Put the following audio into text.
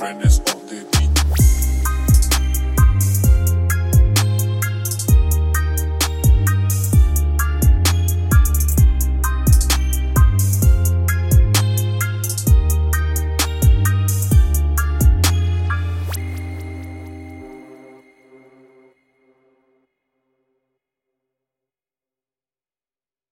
friend is on the beat.